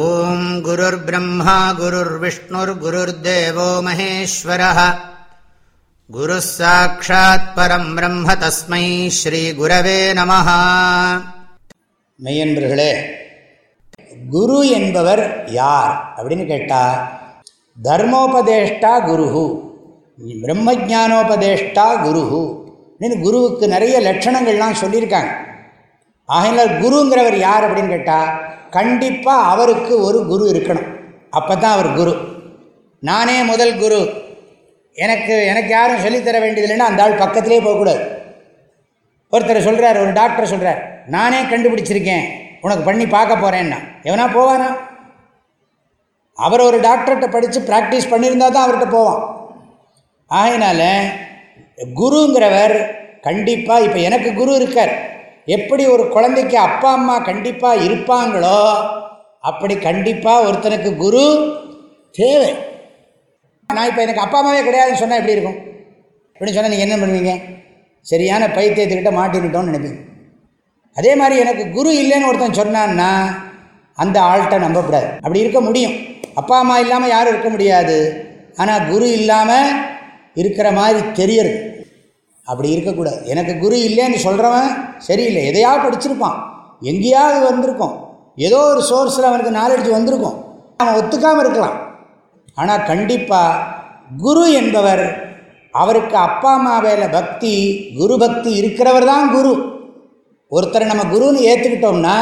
ஓம் குருர் பிரம்மா குருர் விஷ்ணுர் குருர் தேவோ மகேஸ்வர குரு சாட்சாத் பரம் பிரம்ம தஸ்மை ஸ்ரீ குரவே நம மெய்யன்பர்களே குரு என்பவர் யார் அப்படின்னு கேட்டா தர்மோபதேஷ்டா குருஹு பிரம்மஜானோபதேஷ்டா குருஹு குருவுக்கு நிறைய லட்சணங்கள்லாம் சொல்லியிருக்காங்க. ஆகையினால் குருங்கிறவர் யார் அப்படின்னு கேட்டால் கண்டிப்பாக அவருக்கு ஒரு குரு இருக்கணும். அப்போ தான் அவர் குரு. நானே முதல் குரு. எனக்கு எனக்கு யாரும் சொல்லித்தர வேண்டியதில்லைன்னா அந்த ஆள் பக்கத்திலே போகக்கூடாது. ஒருத்தர் சொல்கிறார் ஒரு டாக்டர் சொல்கிறார் நானே கண்டுபிடிச்சிருக்கேன். உனக்கு பண்ணி பார்க்க போகிறேன்னா எவனா போவானா? அவர் ஒரு டாக்டர்கிட்ட படித்து ப்ராக்டிஸ் பண்ணியிருந்தா தான் அவர்கிட்ட போவான். ஆகையினால குருங்கிறவர் கண்டிப்பாக இப்போ எனக்கு குரு இருக்கார். எப்படி ஒரு குழந்தைக்கு அப்பா அம்மா கண்டிப்பாக இருப்பாங்களோ அப்படி கண்டிப்பாக ஒருத்தனுக்கு குரு தேவை. நான் இப்போ எனக்கு அப்பா அம்மாவே கிடையாதுன்னு சொன்னால் எப்படி இருக்கும்? அப்படின்னு சொன்னால் நீங்கள் என்ன பண்ணுவீங்க? சரியான பைத்தியத்துக்கிட்ட மாட்டிக்கிட்டோன்னு நினைப்பீங்க. அதே மாதிரி எனக்கு குரு இல்லைன்னு ஒருத்தன் சொன்னான்னா அந்த ஆள்கிட்ட நம்பக்கூடாது. அப்படி இருக்க முடியும். அப்பா அம்மா இல்லாமல் யாரும் இருக்க முடியாது. ஆனால் குரு இல்லாமல் இருக்கிற மாதிரி தெரியறது. அப்படி இருக்கக்கூடாது. எனக்கு குரு இல்லைன்னு சொல்கிறவன் சரியில்லை. எதையாவது படிச்சிருப்பான்? எங்கேயாவது வந்திருக்கும். ஏதோ ஒரு சோர்ஸில் அவனுக்கு நாலெட்ஜ் வந்திருக்கும். அவன் ஒத்துக்காமல் இருக்கலாம். ஆனால் கண்டிப்பாக குரு என்பவர் அவருக்கு அப்பா அம்மா வேலை பக்தி குரு பக்தி இருக்கிறவர் தான் குரு. ஒருத்தரை நம்ம குருன்னு ஏற்றுக்கிட்டோம்னா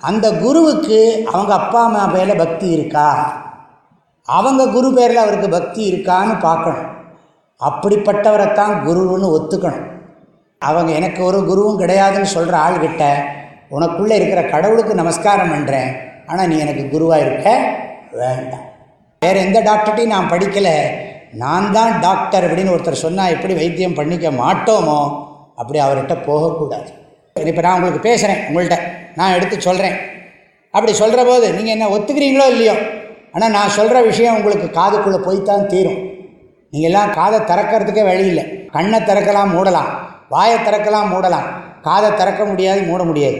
அந்த குருவுக்கு அவங்க அப்பா அம்மா பேரில் பக்தி இருக்கா? அவங்க குரு பேரில் அவருக்கு பக்தி இருக்கான்னு பார்க்கணும். அப்படிப்பட்டவரைத்தான் குருன்னு ஒத்துக்கணும். அவங்க எனக்கு ஒரு குருவும் கிடையாதுன்னு சொல்கிற ஆள்கிட்ட உனக்குள்ளே இருக்கிற கடவுளுக்கு நமஸ்காரம் பண்ணுறேன் ஆனால் நீ எனக்கு குருவாக இருக்க வேண்டாம். வேறு எந்த டாக்டர்ட்டையும் நான் படிக்கலை. நான் தான் டாக்டர் அப்படின்னு ஒருத்தர் சொன்னால் எப்படி வைத்தியம் பண்ணிக்க மாட்டோமோ? அப்படி அவர்கிட்ட போகக்கூடாது. இப்போ நான் உங்களுக்கு பேசுகிறேன் உங்கள்கிட்ட நான் எடுத்து சொல்கிறேன் அப்படி சொல்கிற போது நீங்கள் என்ன ஒத்துக்கிறீங்களோ இல்லையோ? ஆனால் நான் சொல்கிற விஷயம் உங்களுக்கு காதுக்குள்ளே போய்த்தான் தீரும். நீங்கள்லாம் காதை திறக்கிறதுக்கே வழி இல்லை. கண்ணை திறக்கலாம் மூடலாம். வாயை திறக்கலாம் மூடலாம். காதை திறக்க முடியாது மூட முடியாது.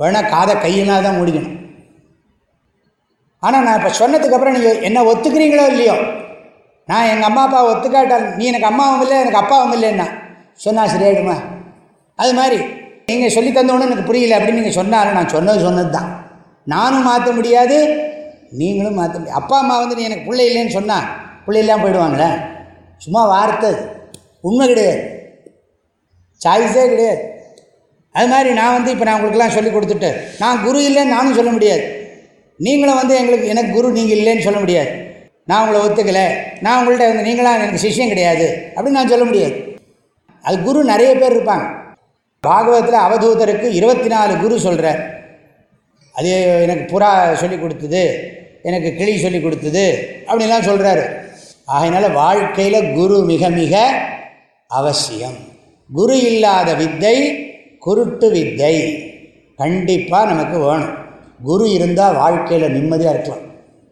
வேணால் காதை கையினால் தான் மூடிக்கணும். ஆனால் நான் இப்போ சொன்னதுக்கப்புறம் நீங்கள் என்ன ஒத்துக்கிறீங்களோ இல்லையோ? நான் எங்கள் அம்மா அப்பா ஒத்துக்காட்டால் நீ எனக்கு அம்மாவும் இல்லை எனக்கு அப்பாவும் இல்லைன்னா சொன்னால் சரியாயிடுமா? அது மாதிரி நீங்கள் சொல்லி தந்தோன்னு எனக்கு புரியல அப்படின்னு நீங்கள் சொன்னாலும் நான் சொன்னது சொன்னது தான் நானும் மாற்ற முடியாது நீங்களும் மாற்ற முடியாது. அப்பா அம்மா வந்து நீ எனக்கு பிள்ளை இல்லைன்னு சொன்னால் பிள்ளையெல்லாம் போயிடுவாங்களே? சும்மா வார்த்தை. உண்மை கிடையாது. சாய்ஸே கிடையாது. அது மாதிரி நான் வந்து இப்போ நான் உங்களுக்குலாம் சொல்லி கொடுத்துட்டு நான் குரு இல்லைன்னு நானும் சொல்ல முடியாது. நீங்களும் வந்து எங்களுக்கு எனக்கு குரு நீங்கள் இல்லைன்னு சொல்ல முடியாது. நான் உங்களை ஒத்துக்கலை. நான் உங்கள்கிட்ட வந்து நீங்களாம் எனக்கு சிஷ்யம் கிடையாது அப்படின்னு நான் சொல்ல முடியாது. அது குரு நிறைய பேர் இருப்பாங்க. பாகவதத்தில் அவதூதருக்கு இருபத்தி நாலு குரு சொல்கிறார் அது எனக்கு புறா சொல்லி கொடுத்தது எனக்கு கிளி சொல்லி கொடுத்தது அப்படின்லாம் சொல்கிறாரு ஆகையினால வாழ்க்கையில் குரு மிக மிக அவசியம். குரு இல்லாத வித்தை குருட்டு வித்தை கண்டிப்பாக நமக்கு வேணும். குரு இருந்தால் வாழ்க்கையில் நிம்மதியாக இருக்கலாம்.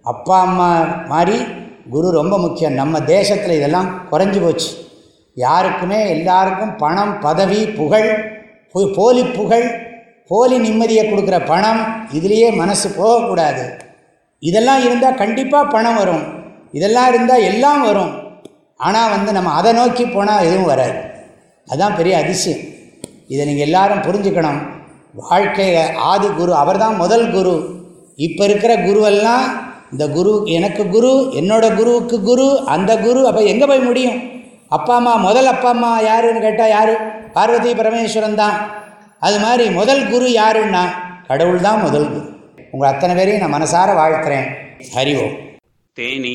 அப்பா அம்மா மாதிரி குரு ரொம்ப முக்கியம். நம்ம தேசத்தில் இதெல்லாம் குறைஞ்சி போச்சு. யாருக்குமே எல்லாருக்கும் பணம் பதவி புகழ் போலி புகழ் போலி நிம்மதியை கொடுக்குற பணம் இதுலேயே மனசு போகக்கூடாது. இதெல்லாம் இருந்தால் கண்டிப்பாக பணம் வரும். இதெல்லாம் இருந்தால் எல்லாம் வரும். ஆனால் வந்து நம்ம அதை நோக்கி போனால் எதுவும் வராது. அதுதான் பெரிய அதிசயம். இதை நீங்கள் எல்லாரும் புரிஞ்சுக்கணும். வாழ்க்கையில் ஆதி குரு அவர் தான் முதல் குரு. இப்போ இருக்கிற குருவெல்லாம் இந்த குரு எனக்கு குரு என்னோட குருவுக்கு குரு அந்த குரு அப்போ எங்கே போய் முடியும்? அப்பா அம்மா முதல் அப்பா அம்மா யாருன்னு கேட்டால் யார்? பார்வதி பரமேஸ்வரன் தான். அது மாதிரி முதல் குரு யாருன்னா கடவுள் தான் முதல் குரு. உங்கள் அத்தனை பேரையும் நான் மனசார வாழ்த்துறேன். ஓம். தேனி